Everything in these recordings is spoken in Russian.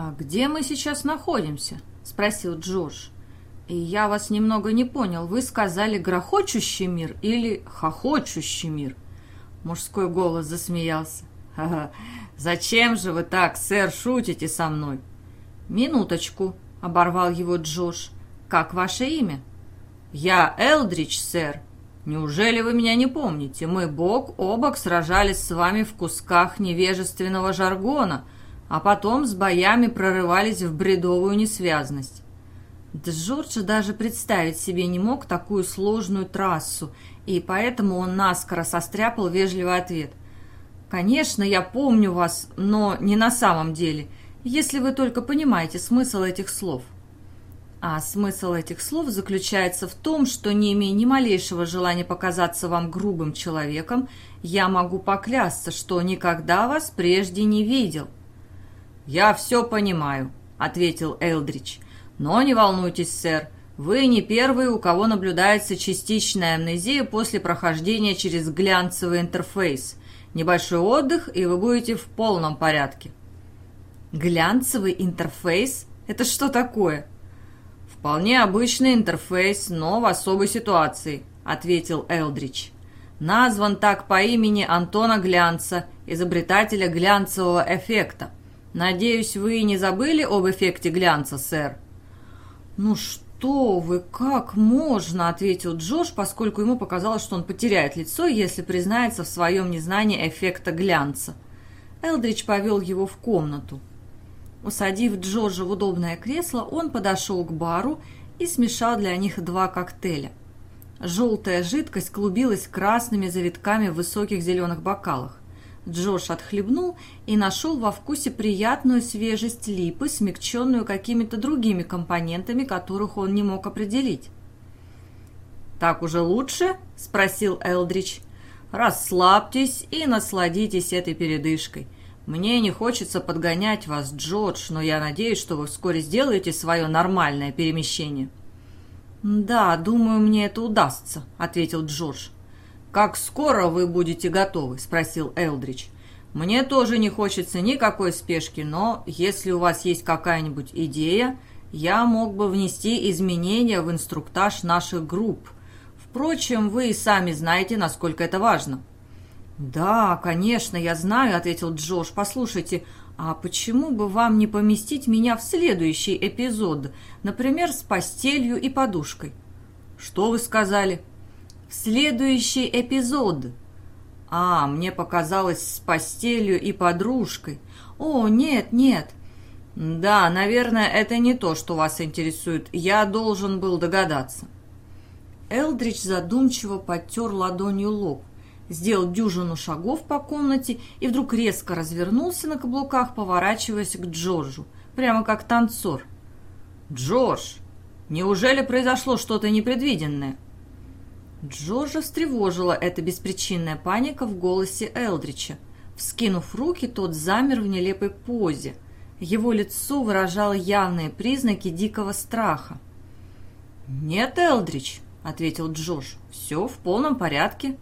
«А где мы сейчас находимся?» — спросил Джордж. И я вас немного не понял. Вы сказали «грохочущий мир» или «хохочущий мир»?» Мужской голос засмеялся. «Ха-ха, зачем же вы так, сэр, шутите со мной?» «Минуточку», — оборвал его Джош. «Как ваше имя?» «Я Элдрич, сэр. Неужели вы меня не помните? Мы бок о бок сражались с вами в кусках невежественного жаргона, а потом с боями прорывались в бредовую несвязность. Джордж даже представить себе не мог такую сложную трассу, и поэтому он наскоро состряпал вежливый ответ. «Конечно, я помню вас, но не на самом деле, если вы только понимаете смысл этих слов». А смысл этих слов заключается в том, что не имея ни малейшего желания показаться вам грубым человеком, я могу поклясться, что никогда вас прежде не видел. «Я все понимаю», — ответил Элдрич. Но не волнуйтесь, сэр, вы не первый, у кого наблюдается частичная амнезия после прохождения через глянцевый интерфейс. Небольшой отдых, и вы будете в полном порядке. Глянцевый интерфейс? Это что такое? Вполне обычный интерфейс, но в особой ситуации, ответил Элдрич. Назван так по имени Антона Глянца, изобретателя глянцевого эффекта. Надеюсь, вы не забыли об эффекте глянца, сэр? «Ну что вы, как можно?» – ответил Джош, поскольку ему показалось, что он потеряет лицо, если признается в своем незнании эффекта глянца. Элдрич повел его в комнату. Усадив Джорджа в удобное кресло, он подошел к бару и смешал для них два коктейля. Желтая жидкость клубилась красными завитками в высоких зеленых бокалах. Джош отхлебнул и нашел во вкусе приятную свежесть липы, смягченную какими-то другими компонентами, которых он не мог определить. «Так уже лучше?» – спросил Элдрич. «Расслабьтесь и насладитесь этой передышкой. Мне не хочется подгонять вас, Джордж, но я надеюсь, что вы вскоре сделаете свое нормальное перемещение». «Да, думаю, мне это удастся», – ответил Джордж. «Как скоро вы будете готовы?» – спросил Элдрич. «Мне тоже не хочется никакой спешки, но если у вас есть какая-нибудь идея, я мог бы внести изменения в инструктаж наших групп. Впрочем, вы и сами знаете, насколько это важно». «Да, конечно, я знаю», — ответил Джош. «Послушайте, а почему бы вам не поместить меня в следующий эпизод, например, с постелью и подушкой?» «Что вы сказали?» В следующий эпизод. А, мне показалось с постелью и подружкой. О, нет, нет. Да, наверное, это не то, что вас интересует. Я должен был догадаться. Элдрич задумчиво подтер ладонью лоб, сделал дюжину шагов по комнате и вдруг резко развернулся на каблуках, поворачиваясь к Джорджу, прямо как танцор. «Джордж, неужели произошло что-то непредвиденное?» Джорджа встревожила эта беспричинная паника в голосе Элдрича. Вскинув руки, тот замер в нелепой позе. Его лицо выражало явные признаки дикого страха. «Нет, Элдрич», — ответил Джош, — «все в полном порядке».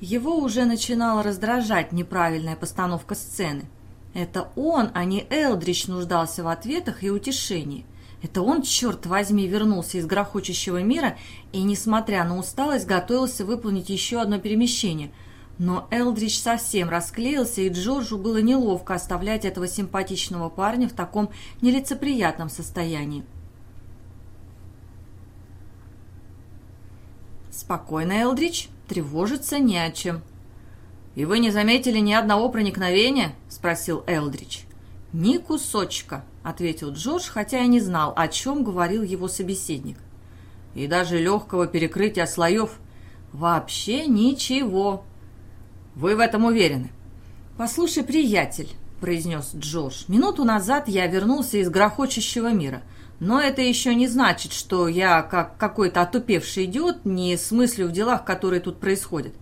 Его уже начинала раздражать неправильная постановка сцены. Это он, а не Элдрич, нуждался в ответах и утешении — это он, черт возьми, вернулся из грохочущего мира и, несмотря на усталость, готовился выполнить еще одно перемещение. Но Элдрич совсем расклеился, и Джорджу было неловко оставлять этого симпатичного парня в таком нелицеприятном состоянии. «Спокойно, Элдрич, тревожиться не о чем». «И вы не заметили ни одного проникновения?» – спросил Элдрич. «Ни кусочка», — ответил Джордж, хотя и не знал, о чем говорил его собеседник. «И даже легкого перекрытия слоев вообще ничего». «Вы в этом уверены?» «Послушай, приятель», — произнес Джордж, — «минуту назад я вернулся из грохочущего мира». Но это еще не значит, что я, как какой-то отупевший идиот, не смыслю в делах, которые тут происходят.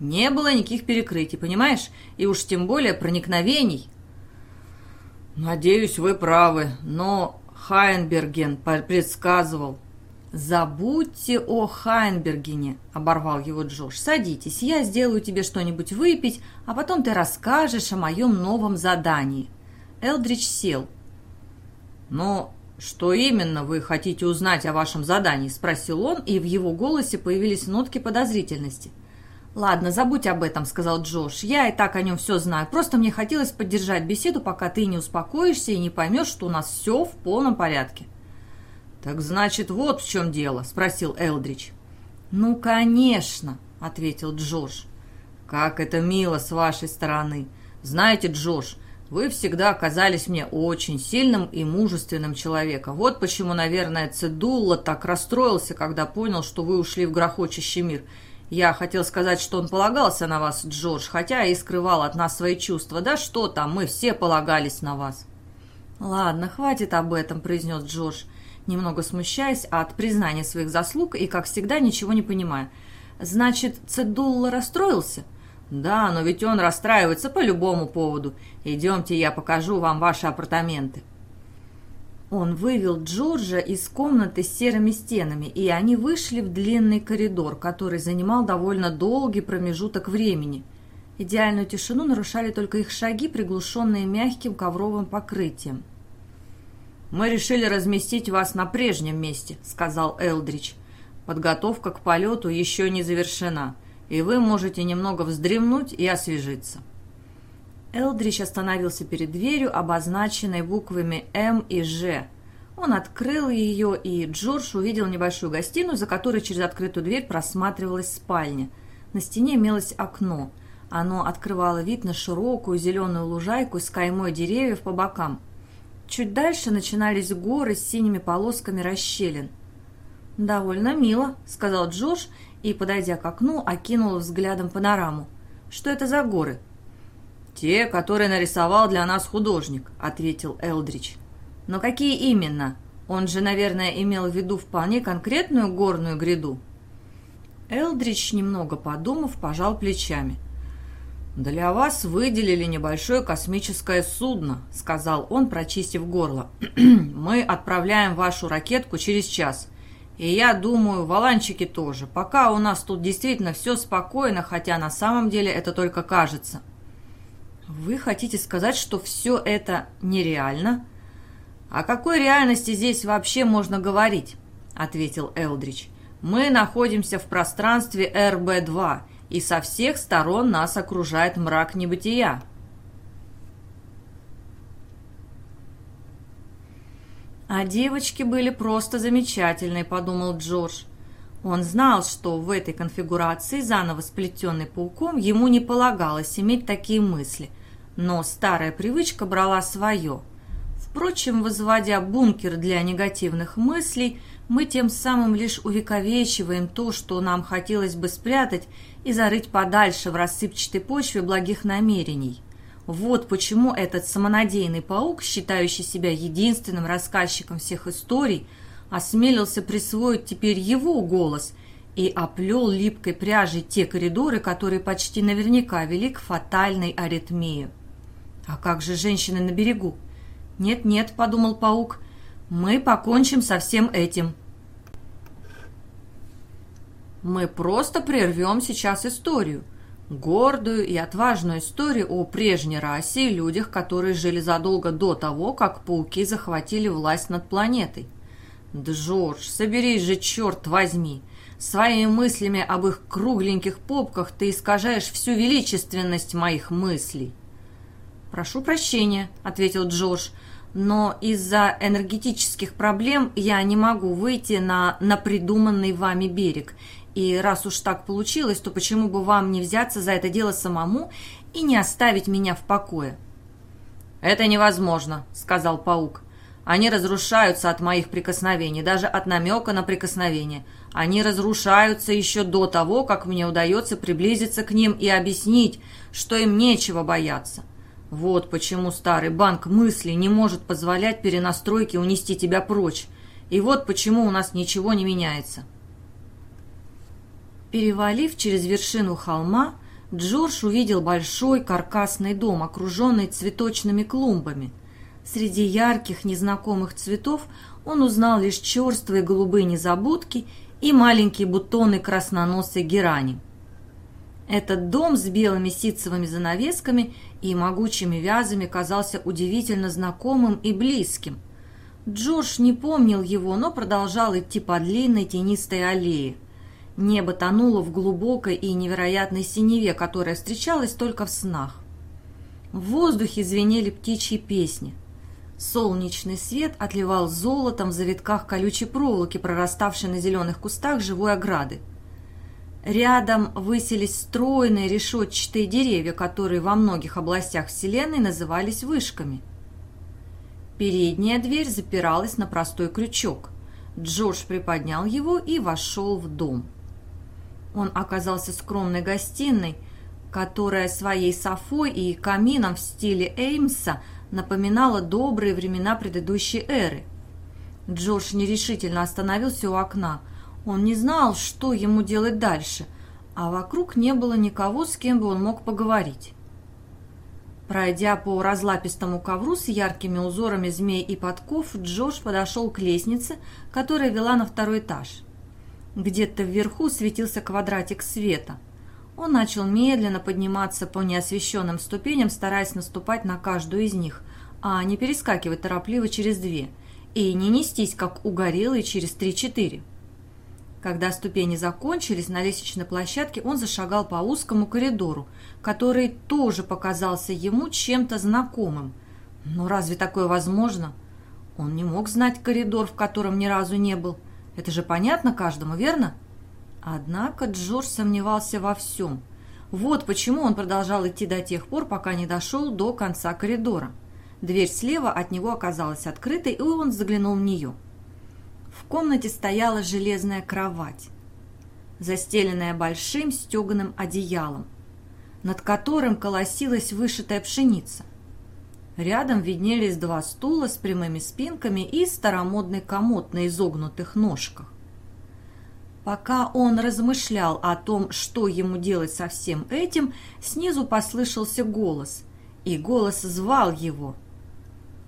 Не было никаких перекрытий, понимаешь? И уж тем более проникновений. «Надеюсь, вы правы, но Хайнберген предсказывал». «Забудьте о Хайнбергене», — оборвал его Джош. «Садитесь, я сделаю тебе что-нибудь выпить, а потом ты расскажешь о моем новом задании». Элдрич сел. «Но что именно вы хотите узнать о вашем задании?» – спросил он, и в его голосе появились нотки подозрительности. «Ладно, забудь об этом», — сказал Джош. «Я и так о нем все знаю. Просто мне хотелось поддержать беседу, пока ты не успокоишься и не поймешь, что у нас все в полном порядке». «Так значит, вот в чем дело?» — спросил Элдрич. «Ну, конечно», — ответил Джош. «Как это мило с вашей стороны. Знаете, Джош, вы всегда оказались мне очень сильным и мужественным человеком. Вот почему, наверное, Цедулла так расстроился, когда понял, что вы ушли в грохочущий мир». Я хотел сказать, что он полагался на вас, Джордж, хотя и скрывал от нас свои чувства. Да что там, мы все полагались на вас. Ладно, хватит об этом, произнес Джордж, немного смущаясь от признания своих заслуг и, как всегда, ничего не понимая. Значит, Цедулла расстроился? Да, но ведь он расстраивается по любому поводу. Идемте, я покажу вам ваши апартаменты. Он вывел Джорджа из комнаты с серыми стенами, и они вышли в длинный коридор, который занимал довольно долгий промежуток времени. Идеальную тишину нарушали только их шаги, приглушенные мягким ковровым покрытием. «Мы решили разместить вас на прежнем месте», — сказал Элдрич. «Подготовка к полету еще не завершена, и вы можете немного вздремнуть и освежиться». Элдрич остановился перед дверью, обозначенной буквами «М» и «Ж». Он открыл ее, и Джордж увидел небольшую гостиную, за которой через открытую дверь просматривалась спальня. На стене имелось окно. Оно открывало вид на широкую зеленую лужайку с каймой деревьев по бокам. Чуть дальше начинались горы с синими полосками расщелин. «Довольно мило», — сказал Джордж и, подойдя к окну, окинул взглядом панораму. «Что это за горы?» «Те, которые нарисовал для нас художник», — ответил Элдрич. «Но какие именно? Он же, наверное, имел в виду вполне конкретную горную гряду». Элдрич, немного подумав, пожал плечами. «Для вас выделили небольшое космическое судно», — сказал он, прочистив горло. «Мы отправляем вашу ракетку через час. И я думаю, валанчики тоже. Пока у нас тут действительно все спокойно, хотя на самом деле это только кажется». Вы хотите сказать, что все это нереально? О какой реальности здесь вообще можно говорить? Ответил Элдрич. Мы находимся в пространстве РБ-2, и со всех сторон нас окружает мрак небытия. А девочки были просто замечательные, подумал Джордж. Он знал, что в этой конфигурации, заново сплетенной пауком, ему не полагалось иметь такие мысли – но старая привычка брала свое. Впрочем, возводя бункер для негативных мыслей, мы тем самым лишь увековечиваем то, что нам хотелось бы спрятать и зарыть подальше в рассыпчатой почве благих намерений. Вот почему этот самонадеянный паук, считающий себя единственным рассказчиком всех историй, осмелился присвоить теперь его голос и оплел липкой пряжей те коридоры, которые почти наверняка вели к фатальной аритмии. «А как же женщины на берегу?» «Нет-нет», — подумал паук, — «мы покончим со всем этим». Мы просто прервем сейчас историю. Гордую и отважную историю о прежней расе и людях, которые жили задолго до того, как пауки захватили власть над планетой. Джордж, соберись же, черт возьми! Своими мыслями об их кругленьких попках ты искажаешь всю величественность моих мыслей. «Прошу прощения», — ответил Джордж, «но из-за энергетических проблем я не могу выйти на, на придуманный вами берег. И раз уж так получилось, то почему бы вам не взяться за это дело самому и не оставить меня в покое?» «Это невозможно», — сказал паук. «Они разрушаются от моих прикосновений, даже от намека на прикосновение. Они разрушаются еще до того, как мне удается приблизиться к ним и объяснить, что им нечего бояться. Вот почему старый банк мыслей не может позволять перенастройке унести тебя прочь. И вот почему у нас ничего не меняется. Перевалив через вершину холма, Джордж увидел большой каркасный дом, окруженный цветочными клумбами. Среди ярких незнакомых цветов он узнал лишь черствые голубые незабудки и маленькие бутоны красноносой герани. Этот дом с белыми ситцевыми занавесками и могучими вязами казался удивительно знакомым и близким. Джордж не помнил его, но продолжал идти по длинной тенистой аллее. Небо тонуло в глубокой и невероятной синеве, которая встречалась только в снах. В воздухе звенели птичьи песни. Солнечный свет отливал золотом в завитках колючей проволоки, прораставшей на зеленых кустах живой ограды. Рядом высились стройные решетчатые деревья, которые во многих областях Вселенной назывались вышками. Передняя дверь запиралась на простой крючок. Джордж приподнял его и вошел в дом. Он оказался скромной гостиной, которая своей софой и камином в стиле Эймса напоминала добрые времена предыдущей эры. Джордж нерешительно остановился у окна. Он не знал, что ему делать дальше, а вокруг не было никого, с кем бы он мог поговорить. Пройдя по разлапистому ковру с яркими узорами змей и подков, Джордж подошел к лестнице, которая вела на второй этаж. Где-то вверху светился квадратик света. Он начал медленно подниматься по неосвещенным ступеням, стараясь наступать на каждую из них, а не перескакивать торопливо через две, и не нестись, как угорелый, через три-четыре. Когда ступени закончились на лестничной площадке, он зашагал по узкому коридору, который тоже показался ему чем-то знакомым. Но разве такое возможно? Он не мог знать коридор, в котором ни разу не был. Это же понятно каждому, верно? Однако Джордж сомневался во всем. Вот почему он продолжал идти до тех пор, пока не дошел до конца коридора. Дверь слева от него оказалась открытой, и он заглянул в нее. Комнате стояла железная кровать, застеленная большим стеганым одеялом, над которым колосилась вышитая пшеница. Рядом виднелись два стула с прямыми спинками и старомодный комод на изогнутых ножках. Пока он размышлял о том, что ему делать со всем этим, снизу послышался голос, и голос звал его.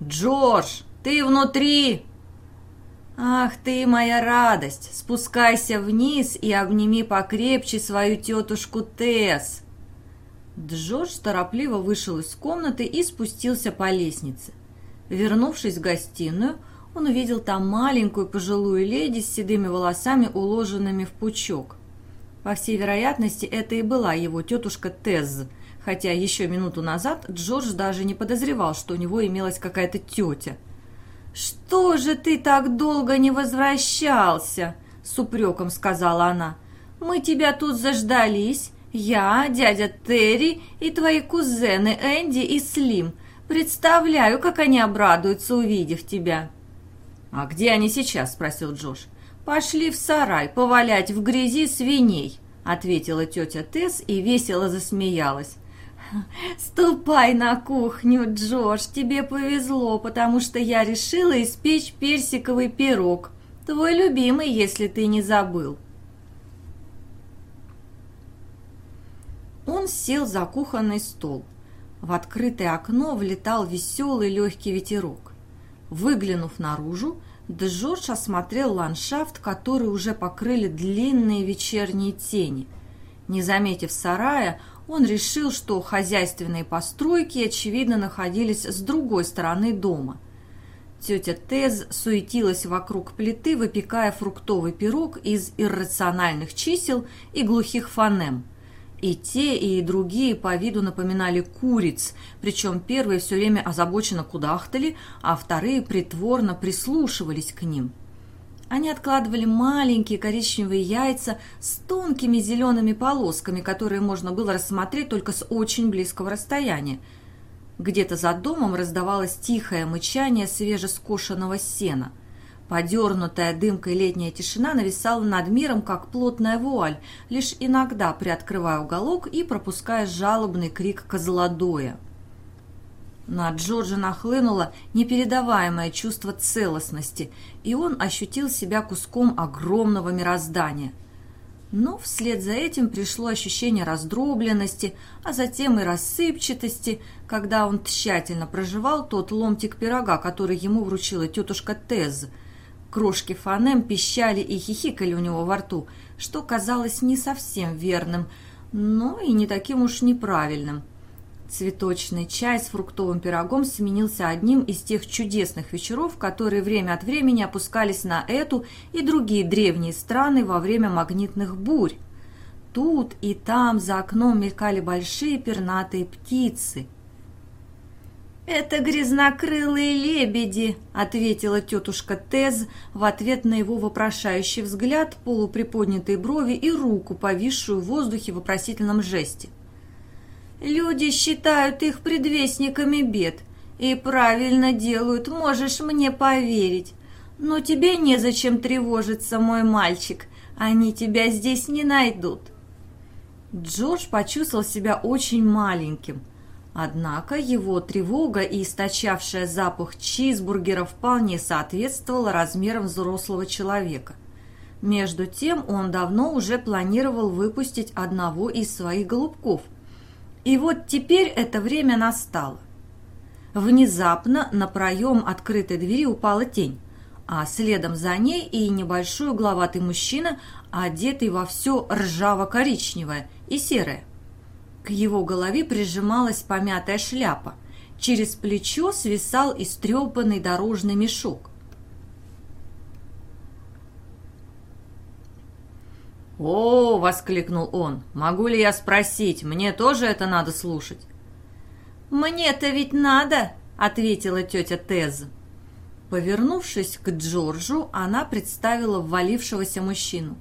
«Джордж, ты внутри!» «Ах ты, моя радость! Спускайся вниз и обними покрепче свою тетушку Тесс!» Джордж торопливо вышел из комнаты и спустился по лестнице. Вернувшись в гостиную, он увидел там маленькую пожилую леди с седыми волосами, уложенными в пучок. По всей вероятности, это и была его тетушка Тезз, хотя еще минуту назад Джордж даже не подозревал, что у него имелась какая-то тетя – «Что же ты так долго не возвращался?» — с упреком сказала она. «Мы тебя тут заждались. Я, дядя Терри и твои кузены Энди и Слим. Представляю, как они обрадуются, увидев тебя». «А где они сейчас?» — спросил Джош. «Пошли в сарай повалять в грязи свиней», — ответила тетя Тесс и весело засмеялась. «Ступай на кухню, Джош, тебе повезло, потому что я решила испечь персиковый пирог. Твой любимый, если ты не забыл». Он сел за кухонный стол. В открытое окно влетал веселый легкий ветерок. Выглянув наружу, Джордж осмотрел ландшафт, который уже покрыли длинные вечерние тени. Не заметив сарая, он решил, что хозяйственные постройки, очевидно, находились с другой стороны дома. Тетя Тез суетилась вокруг плиты, выпекая фруктовый пирог из иррациональных чисел и глухих фонем. И те, и другие по виду напоминали куриц, причем первые все время озабоченно кудахтали, а вторые притворно прислушивались к ним – они откладывали маленькие коричневые яйца с тонкими зелеными полосками, которые можно было рассмотреть только с очень близкого расстояния. Где-то за домом раздавалось тихое мычание свежескошенного сена. Подернутая дымкой летняя тишина нависала над миром, как плотная вуаль, лишь иногда приоткрывая уголок и пропуская жалобный крик козлодоя. На Джорджа нахлынуло непередаваемое чувство целостности, и он ощутил себя куском огромного мироздания. Но вслед за этим пришло ощущение раздробленности, а затем и рассыпчатости, когда он тщательно проживал тот ломтик пирога, который ему вручила тетушка Тез. Крошки фонем пищали и хихикали у него во рту, что казалось не совсем верным, но и не таким уж неправильным – Цветочный чай с фруктовым пирогом сменился одним из тех чудесных вечеров, которые время от времени опускались на эту и другие древние страны во время магнитных бурь. Тут и там за окном мелькали большие пернатые птицы. «Это грязнокрылые лебеди», — ответила тетушка Тез в ответ на его вопрошающий взгляд, полуприподнятые брови и руку, повисшую в воздухе в вопросительном жесте. «Люди считают их предвестниками бед и правильно делают, можешь мне поверить. Но тебе незачем тревожиться, мой мальчик, они тебя здесь не найдут». Джордж почувствовал себя очень маленьким. Однако его тревога и источавшая запах чизбургера вполне соответствовала размерам взрослого человека. Между тем он давно уже планировал выпустить одного из своих голубков. И вот теперь это время настало. Внезапно на проем открытой двери упала тень, а следом за ней и небольшой угловатый мужчина, одетый во все ржаво-коричневое и серое. К его голове прижималась помятая шляпа. Через плечо свисал истрепанный дорожный мешок. «О!» — воскликнул он. «Могу ли я спросить, мне тоже это надо слушать?» «Мне-то ведь надо!» — ответила тетя Тез. Повернувшись к Джорджу, она представила ввалившегося мужчину.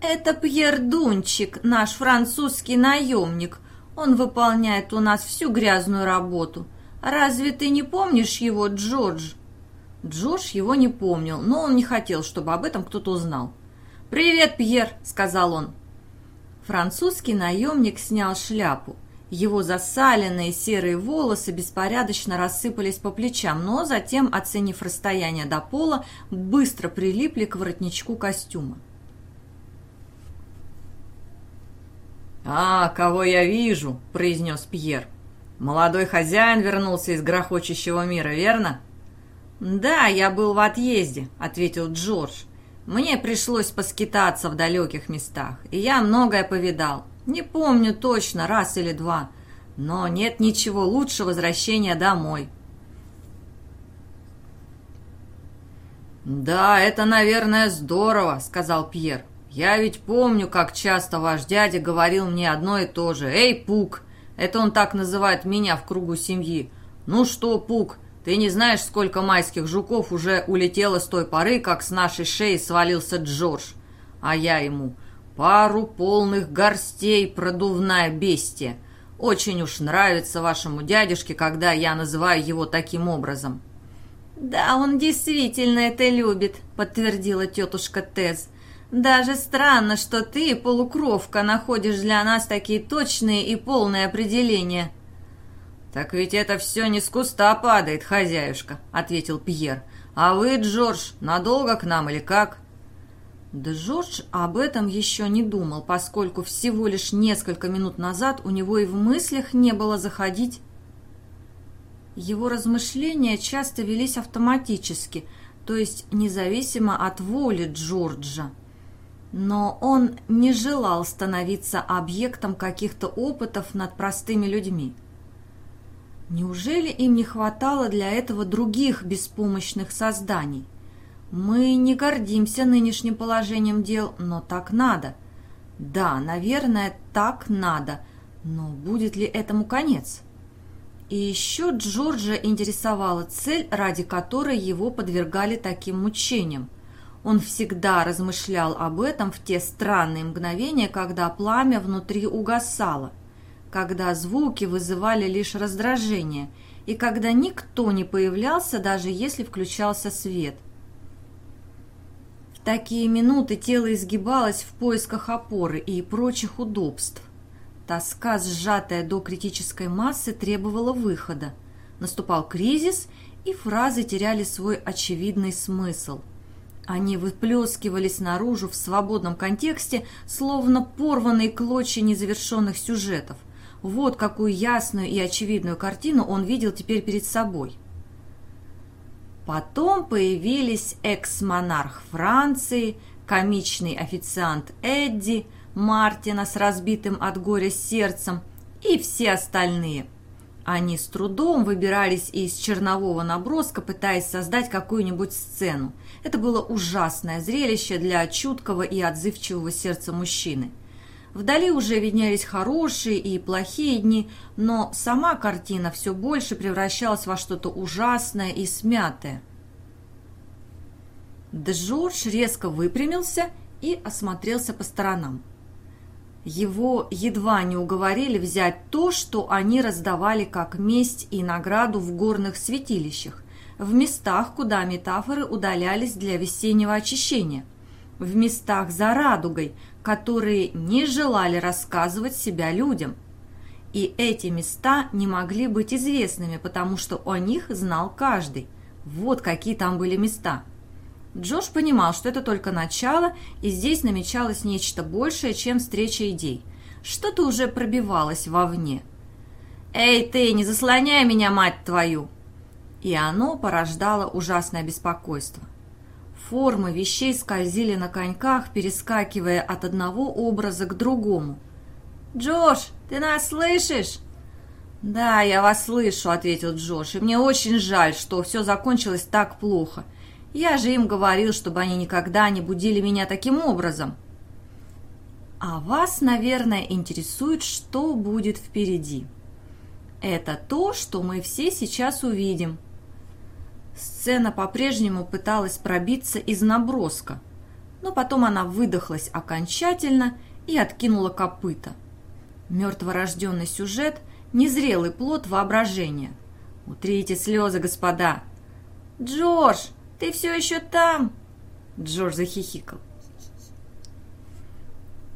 «Это Пьер Дунчик, наш французский наемник. Он выполняет у нас всю грязную работу. Разве ты не помнишь его, Джордж?» Джордж его не помнил, но он не хотел, чтобы об этом кто-то узнал. «Привет, Пьер!» — сказал он. Французский наемник снял шляпу. Его засаленные серые волосы беспорядочно рассыпались по плечам, но затем, оценив расстояние до пола, быстро прилипли к воротничку костюма. «А, кого я вижу!» – произнес Пьер. «Молодой хозяин вернулся из грохочущего мира, верно?» «Да, я был в отъезде», – ответил Джордж. «Мне пришлось поскитаться в далеких местах, и я многое повидал. Не помню точно, раз или два, но нет ничего лучше возвращения домой». «Да, это, наверное, здорово», — сказал Пьер. Я ведь помню, как часто ваш дядя говорил мне одно и то же. «Эй, Пук!» Это он так называет меня в кругу семьи. «Ну что, Пук, ты не знаешь, сколько майских жуков уже улетело с той поры, как с нашей шеи свалился Джордж?» А я ему «Пару полных горстей, продувная бестия. Очень уж нравится вашему дядюшке, когда я называю его таким образом». «Да, он действительно это любит», — подтвердила тетушка Тез. Даже странно, что ты, полукровка, находишь для нас такие точные и полные определения». «Так ведь это все не с куста падает, хозяюшка», — ответил Пьер. «А вы, Джордж, надолго к нам или как?» Да Джордж об этом еще не думал, поскольку всего лишь несколько минут назад у него и в мыслях не было заходить. Его размышления часто велись автоматически, то есть независимо от воли Джорджа. Но он не желал становиться объектом каких-то опытов над простыми людьми. Неужели им не хватало для этого других беспомощных созданий? Мы не гордимся нынешним положением дел, но так надо. Да, наверное, так надо, но будет ли этому конец? И еще Джорджа интересовала цель, ради которой его подвергали таким мучениям. Он всегда размышлял об этом в те странные мгновения, когда пламя внутри угасало, когда звуки вызывали лишь раздражение и когда никто не появлялся, даже если включался свет. В такие минуты тело изгибалось в поисках опоры и прочих удобств. Тоска, сжатая до критической массы, требовала выхода. Наступал кризис, и фразы теряли свой очевидный смысл – они выплескивались наружу в свободном контексте, словно порванные клочья незавершенных сюжетов. Вот какую ясную и очевидную картину он видел теперь перед собой. Потом появились экс-монарх Франции, комичный официант Эдди, Мартина с разбитым от горя сердцем и все остальные. Они с трудом выбирались из чернового наброска, пытаясь создать какую-нибудь сцену. Это было ужасное зрелище для чуткого и отзывчивого сердца мужчины. Вдали уже виднелись хорошие и плохие дни, но сама картина все больше превращалась во что-то ужасное и смятое. Джордж резко выпрямился и осмотрелся по сторонам. Его едва не уговорили взять то, что они раздавали как месть и награду в горных святилищах, в местах, куда метафоры удалялись для весеннего очищения, в местах за радугой, которые не желали рассказывать себя людям. И эти места не могли быть известными, потому что о них знал каждый. Вот какие там были места – Джош понимал, что это только начало, и здесь намечалось нечто большее, чем встреча идей. Что-то уже пробивалось вовне. «Эй, ты, не заслоняй меня, мать твою!» И оно порождало ужасное беспокойство. Формы вещей скользили на коньках, перескакивая от одного образа к другому. «Джош, ты нас слышишь?» «Да, я вас слышу», — ответил Джош, — «и мне очень жаль, что все закончилось так плохо. Я же им говорил, чтобы они никогда не будили меня таким образом. А вас, наверное, интересует, что будет впереди. Это то, что мы все сейчас увидим. Сцена по-прежнему пыталась пробиться из наброска, но потом она выдохлась окончательно и откинула копыта. Мертворожденный сюжет – незрелый плод воображения. Утрите слезы, господа. «Джордж, ты все еще там?» Джордж захихикал.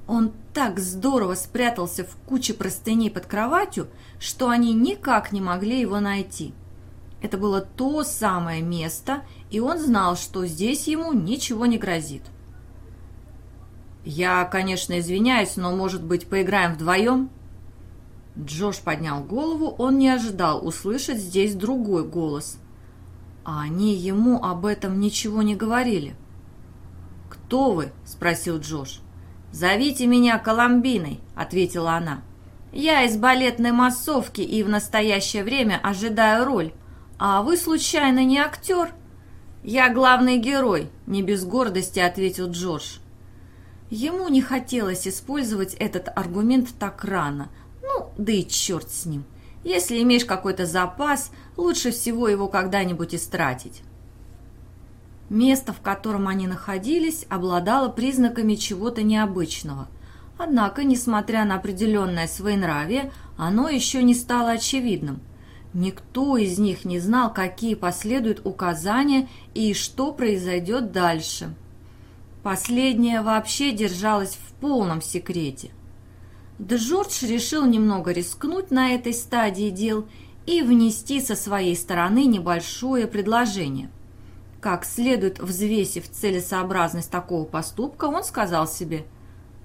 Он так здорово спрятался в куче простыней под кроватью, что они никак не могли его найти. Это было то самое место, и он знал, что здесь ему ничего не грозит. «Я, конечно, извиняюсь, но, может быть, поиграем вдвоем?» Джош поднял голову, он не ожидал услышать здесь другой голос. А они ему об этом ничего не говорили. «Кто вы?» – спросил Джош. «Зовите меня Коломбиной», – ответила она. «Я из балетной массовки и в настоящее время ожидаю роль. А вы, случайно, не актер?» «Я главный герой», – не без гордости ответил Джордж. Ему не хотелось использовать этот аргумент так рано. Ну, да и черт с ним. Если имеешь какой-то запас, лучше всего его когда-нибудь истратить. Место, в котором они находились, обладало признаками чего-то необычного. Однако, несмотря на определенное своенравие, оно еще не стало очевидным. Никто из них не знал, какие последуют указания и что произойдет дальше. Последнее вообще держалось в полном секрете – Джордж решил немного рискнуть на этой стадии дел и внести со своей стороны небольшое предложение. Как следует взвесив целесообразность такого поступка, он сказал себе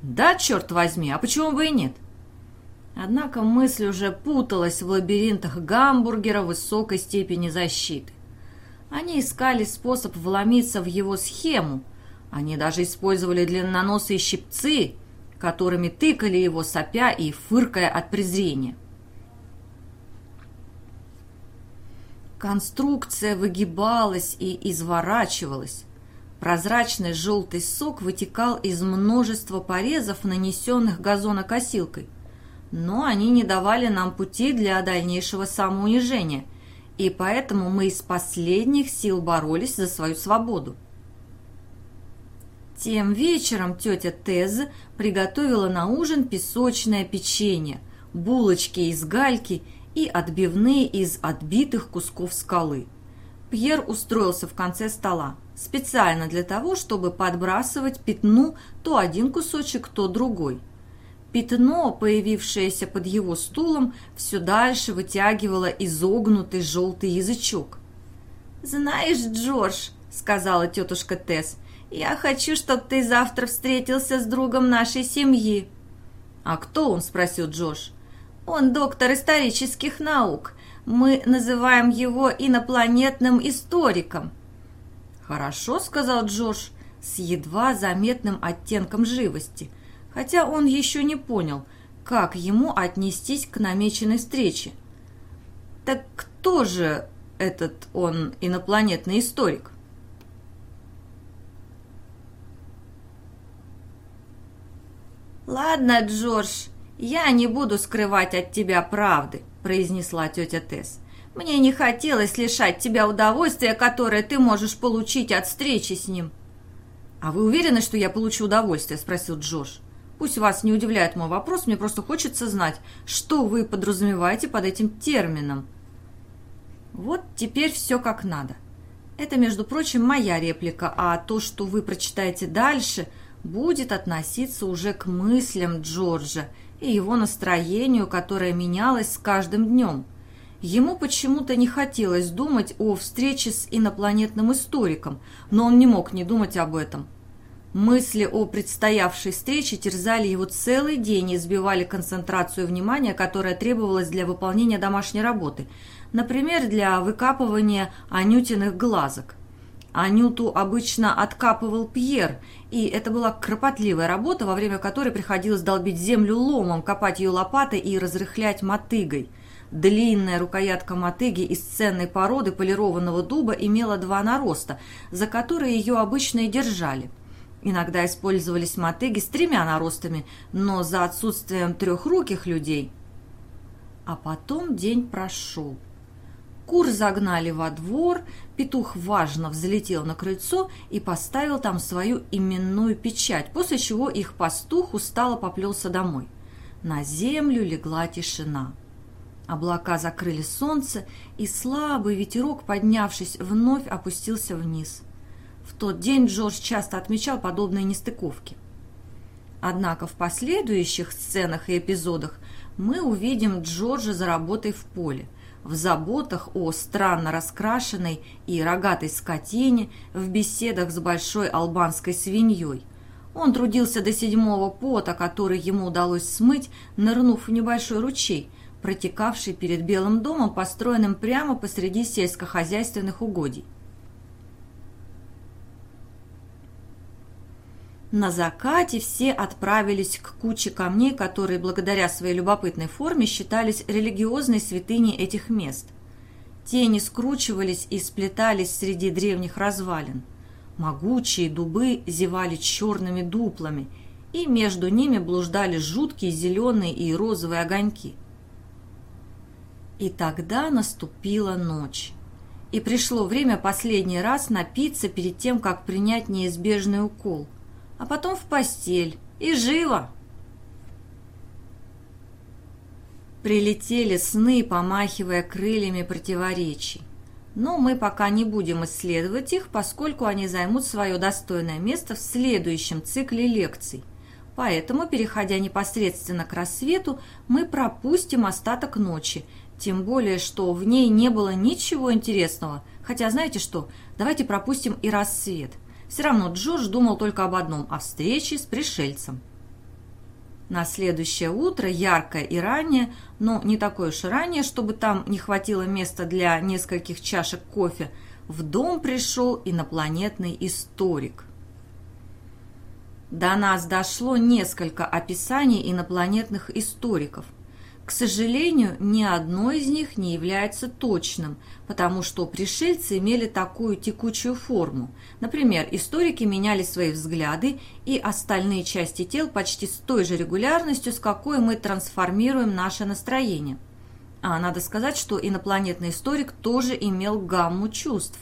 «Да, черт возьми, а почему бы и нет?» Однако мысль уже путалась в лабиринтах гамбургера высокой степени защиты. Они искали способ вломиться в его схему. Они даже использовали длинноносые щипцы – которыми тыкали его, сопя и фыркая от презрения. Конструкция выгибалась и изворачивалась. Прозрачный желтый сок вытекал из множества порезов, нанесенных газонокосилкой. Но они не давали нам пути для дальнейшего самоунижения, и поэтому мы из последних сил боролись за свою свободу. Тем вечером тетя Тез приготовила на ужин песочное печенье, булочки из гальки и отбивные из отбитых кусков скалы. Пьер устроился в конце стола, специально для того, чтобы подбрасывать пятну то один кусочек, то другой. Пятно, появившееся под его стулом, все дальше вытягивало изогнутый желтый язычок. «Знаешь, Джордж», — сказала тетушка Тесс, я хочу, чтобы ты завтра встретился с другом нашей семьи». «А кто он?» – спросил Джош. «Он доктор исторических наук. Мы называем его инопланетным историком». «Хорошо», – сказал Джош, с едва заметным оттенком живости, хотя он еще не понял, как ему отнестись к намеченной встрече. Так кто же этот он инопланетный историк? «Ладно, Джордж, я не буду скрывать от тебя правды», – произнесла тетя Тесс. «Мне не хотелось лишать тебя удовольствия, которое ты можешь получить от встречи с ним». «А вы уверены, что я получу удовольствие?» – спросил Джордж. «Пусть вас не удивляет мой вопрос, мне просто хочется знать, что вы подразумеваете под этим термином». Вот теперь все как надо. Это, между прочим, моя реплика, а то, что вы прочитаете дальше – будет относиться уже к мыслям Джорджа и его настроению, которое менялось с каждым днем. Ему почему-то не хотелось думать о встрече с инопланетным историком, но он не мог не думать об этом. Мысли о предстоявшей встрече терзали его целый день и сбивали концентрацию внимания, которая требовалась для выполнения домашней работы, например, для выкапывания анютиных глазок. Анюту обычно откапывал Пьер, и это была кропотливая работа, во время которой приходилось долбить землю ломом, копать ее лопатой и разрыхлять мотыгой. Длинная рукоятка мотыги из ценной породы полированного дуба имела два нароста, за которые ее обычно и держали. Иногда использовались мотыги с тремя наростами, но за отсутствием трехруких людей. А потом день прошел. Кур загнали во двор, петух важно взлетел на крыльцо и поставил там свою именную печать, после чего их пастух устало поплелся домой. На землю легла тишина. Облака закрыли солнце, и слабый ветерок, поднявшись, вновь опустился вниз. В тот день Джордж часто отмечал подобные нестыковки. Однако в последующих сценах и эпизодах мы увидим Джорджа за работой в поле – в заботах о странно раскрашенной и рогатой скотине, в беседах с большой албанской свиньей. Он трудился до седьмого пота, который ему удалось смыть, нырнув в небольшой ручей, протекавший перед Белым домом, построенным прямо посреди сельскохозяйственных угодий. На закате все отправились к куче камней, которые благодаря своей любопытной форме считались религиозной святыней этих мест. Тени скручивались и сплетались среди древних развалин. Могучие дубы зевали черными дуплами, и между ними блуждали жуткие зеленые и розовые огоньки. И тогда наступила ночь. И пришло время последний раз напиться перед тем, как принять неизбежный укол – а потом в постель. И живо!» Прилетели сны, помахивая крыльями противоречий. Но мы пока не будем исследовать их, поскольку они займут свое достойное место в следующем цикле лекций. Поэтому, переходя непосредственно к рассвету, мы пропустим остаток ночи, тем более, что в ней не было ничего интересного. Хотя, знаете что, давайте пропустим и рассвет – все равно Джордж думал только об одном – о встрече с пришельцем. На следующее утро, яркое и раннее, но не такое уж раннее, чтобы там не хватило места для нескольких чашек кофе, в дом пришел инопланетный историк. До нас дошло несколько описаний инопланетных историков – к сожалению, ни одно из них не является точным, потому что пришельцы имели такую текучую форму. Например, историки меняли свои взгляды и остальные части тел почти с той же регулярностью, с какой мы трансформируем наше настроение. А надо сказать, что инопланетный историк тоже имел гамму чувств,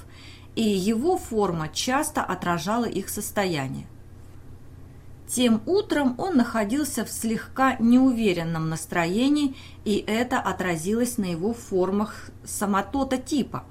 и его форма часто отражала их состояние. Тем утром он находился в слегка неуверенном настроении, и это отразилось на его формах самотота типа.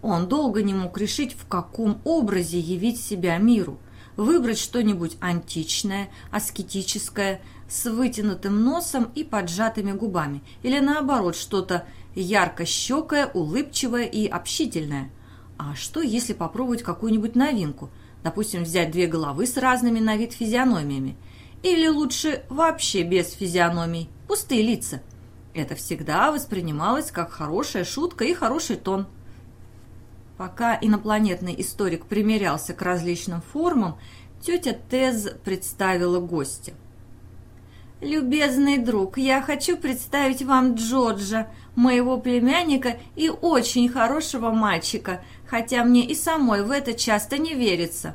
Он долго не мог решить, в каком образе явить себя миру, выбрать что-нибудь античное, аскетическое, с вытянутым носом и поджатыми губами, или наоборот, что-то ярко-щекое, улыбчивое и общительное. А что, если попробовать какую-нибудь новинку – Допустим, взять две головы с разными на вид физиономиями. Или лучше вообще без физиономий, пустые лица. Это всегда воспринималось как хорошая шутка и хороший тон. Пока инопланетный историк примерялся к различным формам, тетя Тез представила гостя. «Любезный друг, я хочу представить вам Джорджа, моего племянника и очень хорошего мальчика, хотя мне и самой в это часто не верится».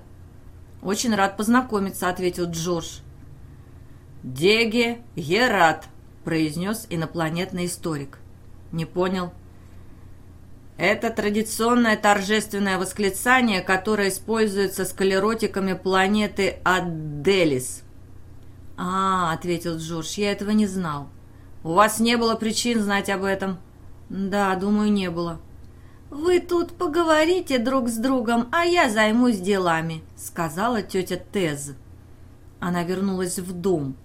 «Очень рад познакомиться», — ответил Джордж. «Деге Ерат», — произнес инопланетный историк. «Не понял». Это традиционное торжественное восклицание, которое используется склеротиками планеты Аделис. «А, — ответил Джордж, — я этого не знал. У вас не было причин знать об этом?» «Да, думаю, не было». «Вы тут поговорите друг с другом, а я займусь делами», — сказала тетя Тез. Она вернулась в дом.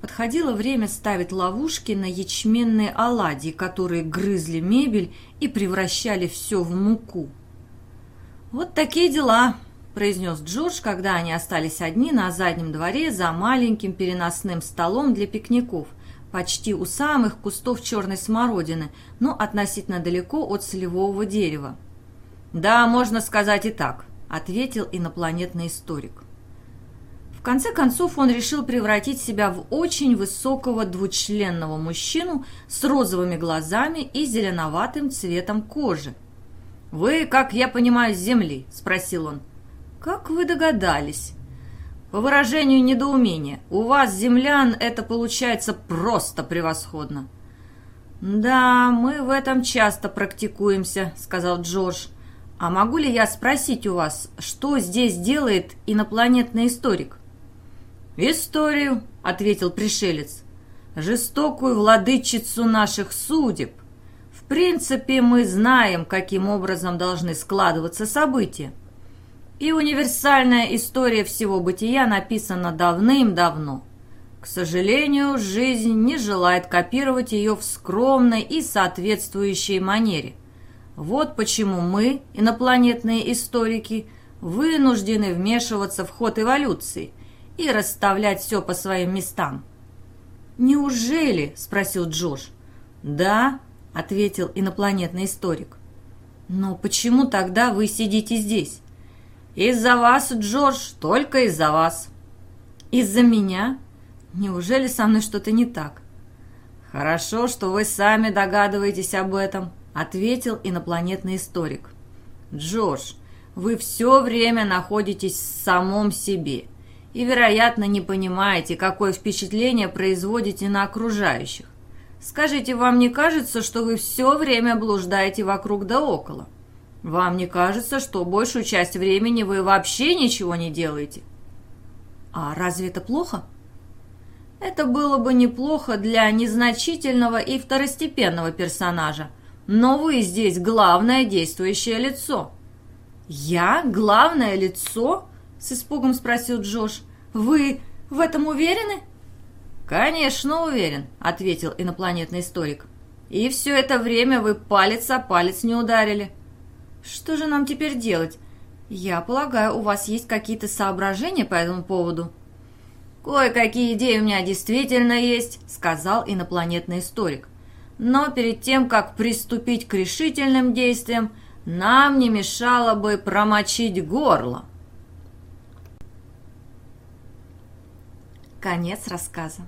Подходило время ставить ловушки на ячменные оладьи, которые грызли мебель и превращали все в муку. «Вот такие дела», — произнес Джордж, когда они остались одни на заднем дворе за маленьким переносным столом для пикников, почти у самых кустов черной смородины, но относительно далеко от солевого дерева. «Да, можно сказать и так», — ответил инопланетный историк конце концов он решил превратить себя в очень высокого двучленного мужчину с розовыми глазами и зеленоватым цветом кожи. «Вы, как я понимаю, с земли?» – спросил он. «Как вы догадались?» «По выражению недоумения, у вас, землян, это получается просто превосходно». «Да, мы в этом часто практикуемся», — сказал Джордж. «А могу ли я спросить у вас, что здесь делает инопланетный историк?» «Историю», — ответил пришелец, — «жестокую владычицу наших судеб. В принципе, мы знаем, каким образом должны складываться события. И универсальная история всего бытия написана давным-давно. К сожалению, жизнь не желает копировать ее в скромной и соответствующей манере. Вот почему мы, инопланетные историки, вынуждены вмешиваться в ход эволюции – и расставлять все по своим местам. «Неужели?» – спросил Джош. «Да», – ответил инопланетный историк. «Но почему тогда вы сидите здесь?» «Из-за вас, Джордж, только из-за вас». «Из-за меня? Неужели со мной что-то не так?» «Хорошо, что вы сами догадываетесь об этом», — ответил инопланетный историк. «Джордж, вы все время находитесь в самом себе и, вероятно, не понимаете, какое впечатление производите на окружающих. Скажите, вам не кажется, что вы все время блуждаете вокруг да около? Вам не кажется, что большую часть времени вы вообще ничего не делаете? А разве это плохо? Это было бы неплохо для незначительного и второстепенного персонажа, но вы здесь главное действующее лицо. «Я? Главное лицо?» — с испугом спросил Джош. «Вы в этом уверены?» «Конечно уверен», — ответил инопланетный историк. «И все это время вы палец о палец не ударили». «Что же нам теперь делать? Я полагаю, у вас есть какие-то соображения по этому поводу?» «Кое-какие идеи у меня действительно есть», — сказал инопланетный историк. «Но перед тем, как приступить к решительным действиям, нам не мешало бы промочить горло». Конец рассказа.